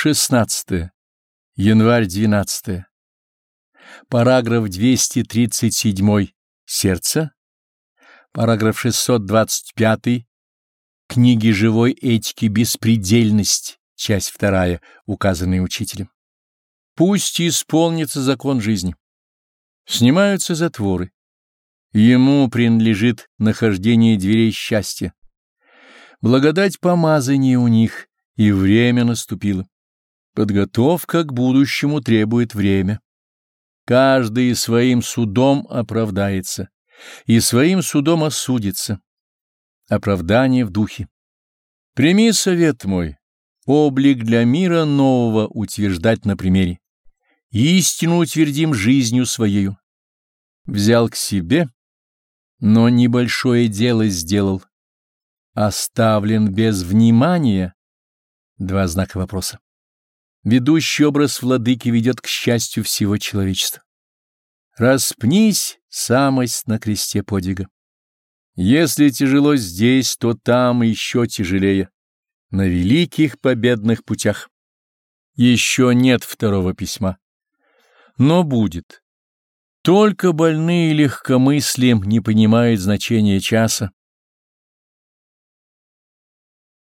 16. Январь 12. Параграф 237. Сердце. Параграф 625. Книги живой этики «Беспредельность», часть вторая, указанная учителем. Пусть исполнится закон жизни. Снимаются затворы. Ему принадлежит нахождение дверей счастья. Благодать помазания у них, и время наступило. Подготовка к будущему требует время. Каждый своим судом оправдается, и своим судом осудится. Оправдание в духе. Прими совет мой, облик для мира нового утверждать на примере. Истину утвердим жизнью своею. Взял к себе, но небольшое дело сделал. Оставлен без внимания. Два знака вопроса. Ведущий образ владыки ведет к счастью всего человечества. Распнись, самость на кресте подвига. Если тяжело здесь, то там еще тяжелее. На великих победных путях. Еще нет второго письма. Но будет. Только больные легкомыслием не понимают значения часа.